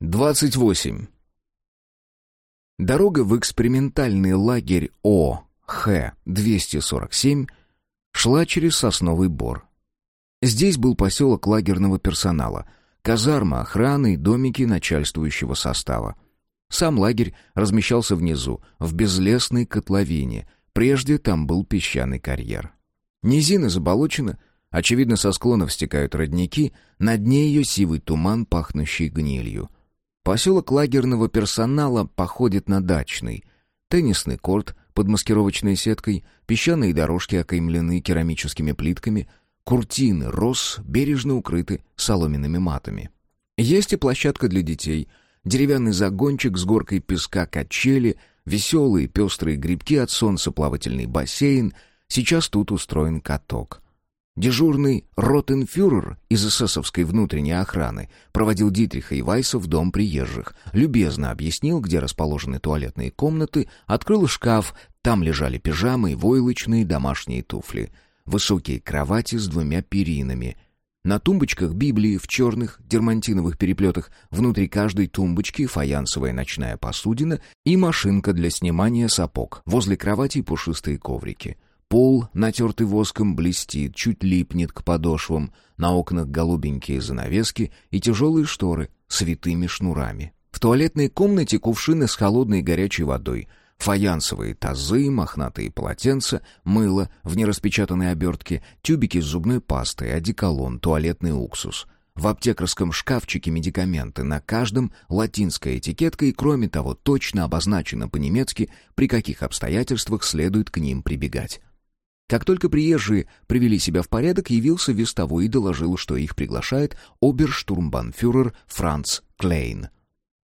28. Дорога в экспериментальный лагерь ОХ-247 шла через Сосновый Бор. Здесь был поселок лагерного персонала, казарма охраны и домики начальствующего состава. Сам лагерь размещался внизу, в безлесной котловине. Прежде там был песчаный карьер. Низина заболочена, очевидно, со склонов стекают родники, на дне ее сивый туман, пахнущий гнилью. Поселок лагерного персонала походит на дачный. Теннисный корт под маскировочной сеткой, песчаные дорожки окаймлены керамическими плитками, куртины роз бережно укрыты соломенными матами. Есть и площадка для детей — деревянный загончик с горкой песка качели, веселые пестрые грибки от солнца, плавательный бассейн. Сейчас тут устроен каток. Дежурный ротенфюрер из эсэсовской внутренней охраны проводил Дитриха и Вайса в дом приезжих, любезно объяснил, где расположены туалетные комнаты, открыл шкаф, там лежали пижамы войлочные домашние туфли, высокие кровати с двумя перинами — на тумбочках Библии в черных дермантиновых переплетах, внутри каждой тумбочки фаянсовая ночная посудина и машинка для снимания сапог. Возле кровати пушистые коврики. Пол, натертый воском, блестит, чуть липнет к подошвам. На окнах голубенькие занавески и тяжелые шторы с витыми шнурами. В туалетной комнате кувшины с холодной горячей водой — Фаянсовые тазы, мохнатые полотенца, мыло в нераспечатанной обертке, тюбики с зубной пастой, одеколон, туалетный уксус. В аптекарском шкафчике медикаменты, на каждом латинская этикетка и, кроме того, точно обозначено по-немецки, при каких обстоятельствах следует к ним прибегать. Как только приезжие привели себя в порядок, явился вестовой и доложил, что их приглашает оберштурмбанфюрер Франц Клейн —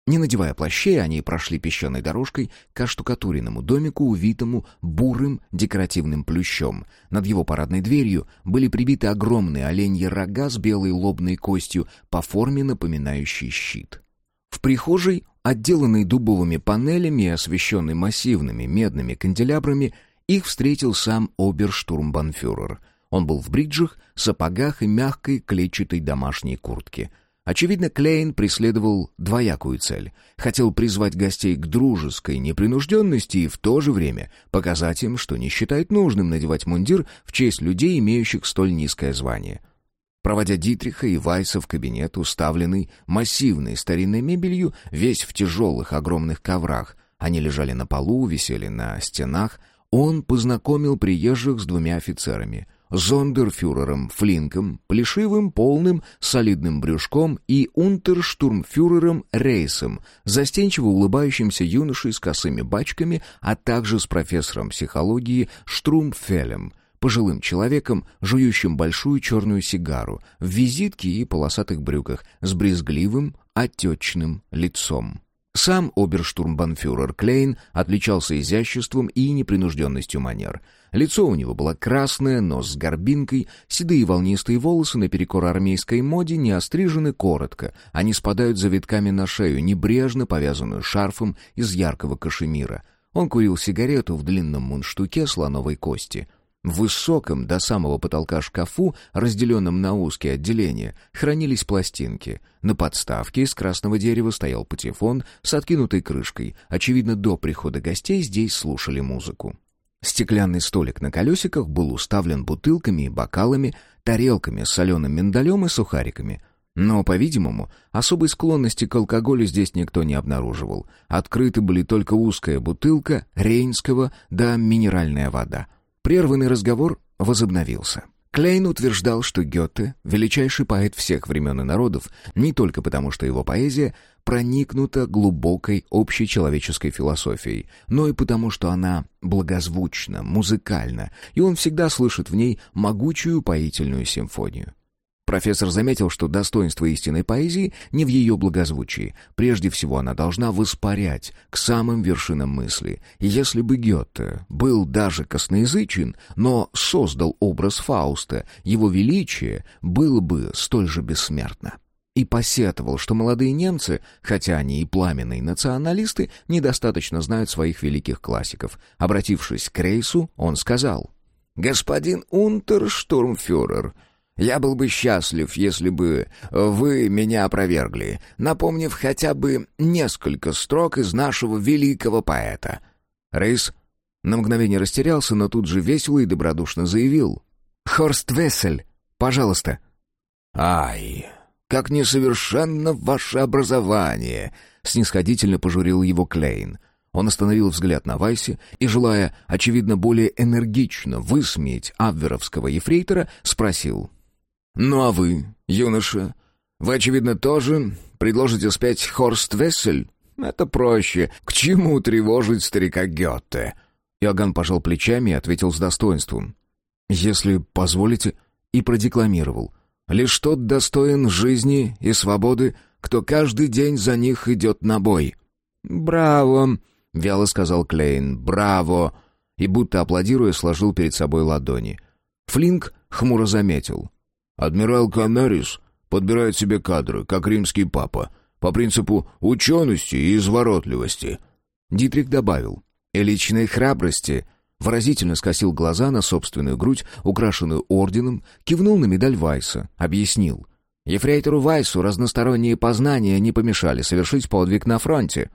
не надевая плащей, они прошли песчаной дорожкой к оштукатуренному домику, увитому бурым декоративным плющом. Над его парадной дверью были прибиты огромные оленьи рога с белой лобной костью, по форме напоминающий щит. В прихожей, отделанной дубовыми панелями и освещенной массивными медными канделябрами, их встретил сам оберштурмбанфюрер. Он был в бриджах, сапогах и мягкой клетчатой домашней куртке — Очевидно, Клейн преследовал двоякую цель. Хотел призвать гостей к дружеской непринужденности и в то же время показать им, что не считает нужным надевать мундир в честь людей, имеющих столь низкое звание. Проводя Дитриха и Вайса в кабинет, уставленный массивной старинной мебелью, весь в тяжелых огромных коврах, они лежали на полу, висели на стенах, он познакомил приезжих с двумя офицерами — зондерфюрером Флинком, плешивым, полным, солидным брюшком и унтерштурмфюрером Рейсом, застенчиво улыбающимся юношей с косыми бачками, а также с профессором психологии Штрумфелем, пожилым человеком, жующим большую черную сигару, в визитке и полосатых брюках, с брезгливым, отечным лицом. Сам оберштурмбанфюрер Клейн отличался изяществом и непринужденностью манер — Лицо у него было красное, нос с горбинкой, седые волнистые волосы наперекор армейской моде не острижены коротко, они спадают завитками на шею, небрежно повязанную шарфом из яркого кашемира. Он курил сигарету в длинном мундштуке слоновой кости. В высоком до самого потолка шкафу, разделенном на узкие отделения, хранились пластинки. На подставке из красного дерева стоял патефон с откинутой крышкой. Очевидно, до прихода гостей здесь слушали музыку. Стеклянный столик на колесиках был уставлен бутылками и бокалами, тарелками с соленым миндалем и сухариками. Но, по-видимому, особой склонности к алкоголю здесь никто не обнаруживал. Открыты были только узкая бутылка рейнского да минеральная вода. Прерванный разговор возобновился. Клейн утверждал, что Гёте — величайший поэт всех времен и народов, не только потому, что его поэзия проникнута глубокой общечеловеческой философией, но и потому, что она благозвучна, музыкальна, и он всегда слышит в ней могучую поительную симфонию. Профессор заметил, что достоинство истинной поэзии не в ее благозвучии. Прежде всего, она должна воспарять к самым вершинам мысли. Если бы Гёте был даже косноязычен, но создал образ Фауста, его величие было бы столь же бессмертно. И посетовал, что молодые немцы, хотя они и пламенные националисты, недостаточно знают своих великих классиков. Обратившись к Рейсу, он сказал, «Господин Унтерштурмфюрер, Я был бы счастлив, если бы вы меня опровергли, напомнив хотя бы несколько строк из нашего великого поэта». Рейс на мгновение растерялся, но тут же весело и добродушно заявил. «Хорст Вессель, пожалуйста». «Ай, как несовершенно ваше образование!» — снисходительно пожурил его Клейн. Он остановил взгляд на Вайсе и, желая, очевидно, более энергично высмеять абверовского ефрейтора, спросил. «Ну а вы, юноша, вы, очевидно, тоже предложите спеть Хорст Вессель? Это проще. К чему тревожить старика Гетте?» Иоганн пожал плечами и ответил с достоинством. «Если позволите», и продекламировал. «Лишь тот достоин жизни и свободы, кто каждый день за них идет на бой». «Браво!» — вяло сказал Клейн. «Браво!» И будто аплодируя, сложил перед собой ладони. Флинк хмуро заметил. Адмирал Канарис подбирает себе кадры, как римский папа, по принципу учености и изворотливости. Дитрих добавил. И личной храбрости. Выразительно скосил глаза на собственную грудь, украшенную орденом, кивнул на медаль Вайса, объяснил. Ефрейтору Вайсу разносторонние познания не помешали совершить подвиг на фронте.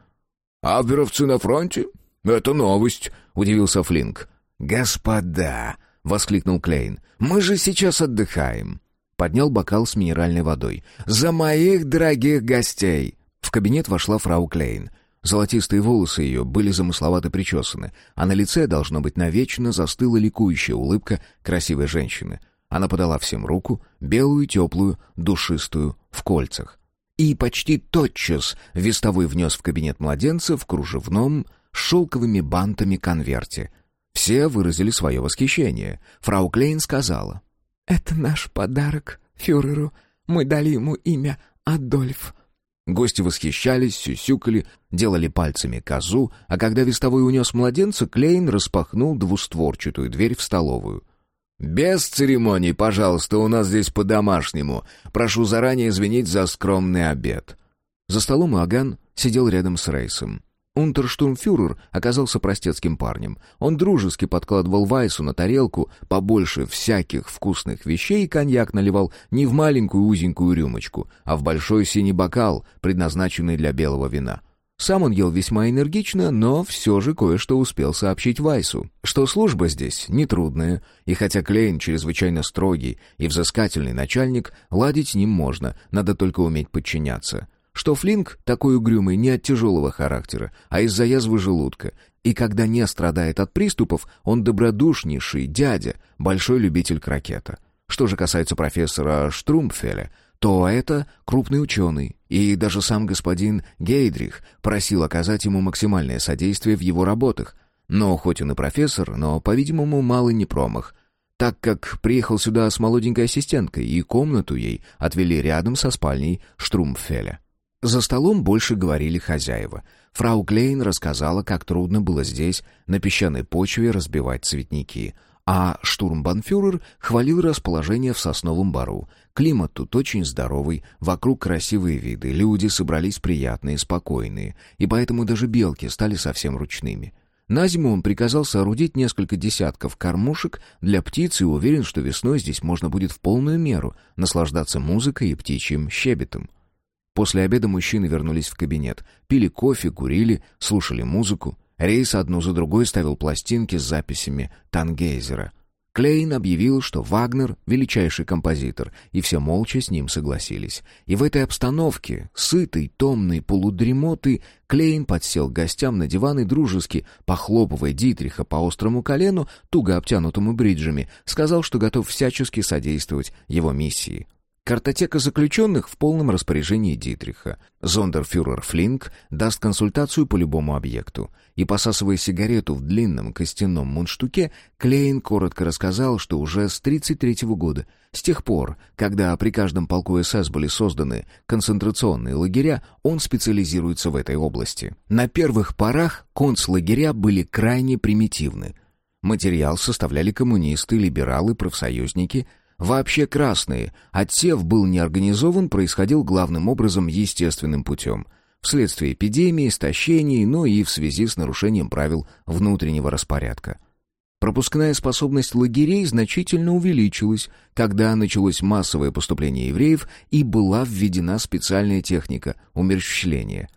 «Абверовцы на фронте? Это новость», — удивился Флинк. «Господа!» — воскликнул Клейн. «Мы же сейчас отдыхаем поднял бокал с минеральной водой. «За моих дорогих гостей!» В кабинет вошла фрау Клейн. Золотистые волосы ее были замысловато причесаны, а на лице, должно быть, навечно застыла ликующая улыбка красивой женщины. Она подала всем руку, белую, теплую, душистую, в кольцах. И почти тотчас вестовой внес в кабинет младенца в кружевном, с шелковыми бантами конверте. Все выразили свое восхищение. Фрау Клейн сказала — «Это наш подарок фюреру. Мы дали ему имя Адольф». Гости восхищались, сюсюкали, делали пальцами козу, а когда вестовой унес младенца, Клейн распахнул двустворчатую дверь в столовую. «Без церемоний, пожалуйста, у нас здесь по-домашнему. Прошу заранее извинить за скромный обед». За столом Аган сидел рядом с Рейсом. Унтерштурмфюрер оказался простецким парнем. Он дружески подкладывал Вайсу на тарелку побольше всяких вкусных вещей и коньяк наливал не в маленькую узенькую рюмочку, а в большой синий бокал, предназначенный для белого вина. Сам он ел весьма энергично, но все же кое-что успел сообщить Вайсу, что служба здесь нетрудная, и хотя Клейн чрезвычайно строгий и взыскательный начальник, ладить с ним можно, надо только уметь подчиняться что Флинк такой угрюмый не от тяжелого характера, а из-за язвы желудка, и когда не страдает от приступов, он добродушнейший дядя, большой любитель крокета. Что же касается профессора Штрумфеля, то это крупный ученый, и даже сам господин Гейдрих просил оказать ему максимальное содействие в его работах. Но хоть он и профессор, но, по-видимому, малый не промах, так как приехал сюда с молоденькой ассистенткой, и комнату ей отвели рядом со спальней Штрумфеля. За столом больше говорили хозяева. Фрау Клейн рассказала, как трудно было здесь, на песчаной почве, разбивать цветники. А штурмбанфюрер хвалил расположение в сосновом бару. Климат тут очень здоровый, вокруг красивые виды, люди собрались приятные, спокойные, и поэтому даже белки стали совсем ручными. На зиму он приказал соорудить несколько десятков кормушек для птиц и уверен, что весной здесь можно будет в полную меру наслаждаться музыкой и птичьим щебетом. После обеда мужчины вернулись в кабинет, пили кофе, курили, слушали музыку. Рейс одну за другой ставил пластинки с записями Тангейзера. Клейн объявил, что Вагнер — величайший композитор, и все молча с ним согласились. И в этой обстановке, сытой, томной, полудремоты, Клейн подсел к гостям на диван и дружески, похлопывая Дитриха по острому колену, туго обтянутому бриджами, сказал, что готов всячески содействовать его миссии — Картотека заключенных в полном распоряжении Дитриха. Зондерфюрер Флинк даст консультацию по любому объекту. И, посасывая сигарету в длинном костяном мундштуке, Клейн коротко рассказал, что уже с 33-го года, с тех пор, когда при каждом полку СС были созданы концентрационные лагеря, он специализируется в этой области. На первых порах концлагеря были крайне примитивны. Материал составляли коммунисты, либералы, профсоюзники – Вообще красные. Отсев был не организован, происходил главным образом естественным путем. Вследствие эпидемии, истощений, но и в связи с нарушением правил внутреннего распорядка. Пропускная способность лагерей значительно увеличилась, когда началось массовое поступление евреев и была введена специальная техника умерщвления.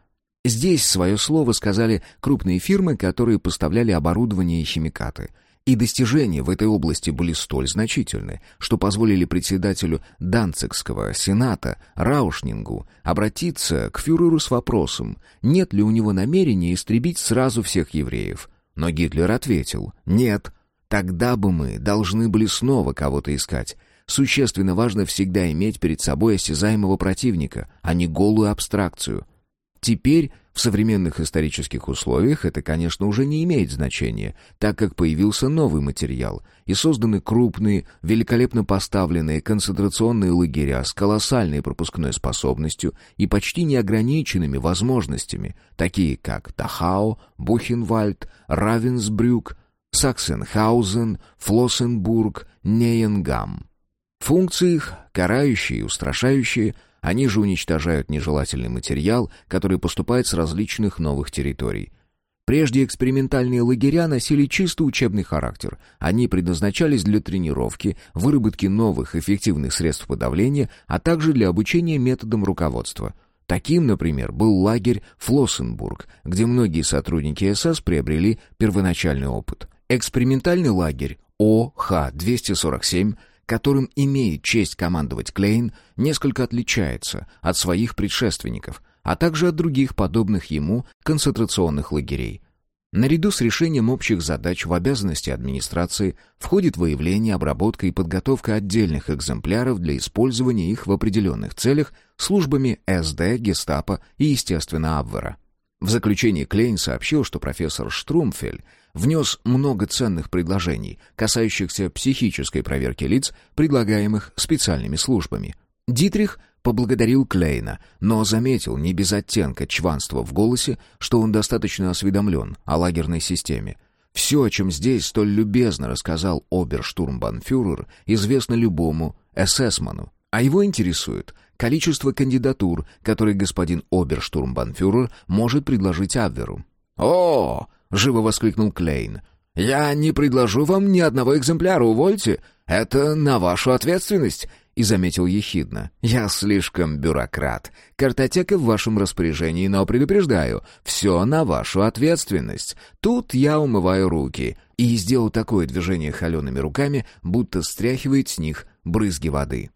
Здесь свое слово сказали крупные фирмы, которые поставляли оборудование и химикаты. И достижения в этой области были столь значительны, что позволили председателю Данцигского сената Раушнингу обратиться к фюреру с вопросом, нет ли у него намерения истребить сразу всех евреев. Но Гитлер ответил «Нет, тогда бы мы должны были снова кого-то искать. Существенно важно всегда иметь перед собой осязаемого противника, а не голую абстракцию. Теперь, в современных исторических условиях, это, конечно, уже не имеет значения, так как появился новый материал, и созданы крупные, великолепно поставленные концентрационные лагеря с колоссальной пропускной способностью и почти неограниченными возможностями, такие как Тахау, Бухенвальд, Равенсбрюк, Саксенхаузен, Флоссенбург, Нейенгам. Функции их, карающие и устрашающие – они же уничтожают нежелательный материал, который поступает с различных новых территорий. Прежде экспериментальные лагеря носили чисто учебный характер. Они предназначались для тренировки, выработки новых эффективных средств подавления, а также для обучения методам руководства. Таким, например, был лагерь Флоссенбург, где многие сотрудники СС приобрели первоначальный опыт. Экспериментальный лагерь ОХ-247 которым имеет честь командовать Клейн, несколько отличается от своих предшественников, а также от других подобных ему концентрационных лагерей. Наряду с решением общих задач в обязанности администрации входит выявление, обработка и подготовка отдельных экземпляров для использования их в определенных целях службами СД, Гестапо и, естественно, Абвера. В заключении Клейн сообщил, что профессор Штрумфель внес много ценных предложений, касающихся психической проверки лиц, предлагаемых специальными службами. Дитрих поблагодарил Клейна, но заметил не без оттенка чванства в голосе, что он достаточно осведомлен о лагерной системе. Все, о чем здесь столь любезно рассказал оберштурмбанфюрер, известно любому эсэсману. А его интересует количество кандидатур, которые господин оберштурмбанфюрер может предложить Абверу. «О, — живо воскликнул Клейн. «Я не предложу вам ни одного экземпляра, увольте. Это на вашу ответственность». И заметил ехидно. «Я слишком бюрократ. Картотека в вашем распоряжении, но предупреждаю, все на вашу ответственность. Тут я умываю руки». И сделал такое движение холеными руками, будто стряхивает с них брызги воды.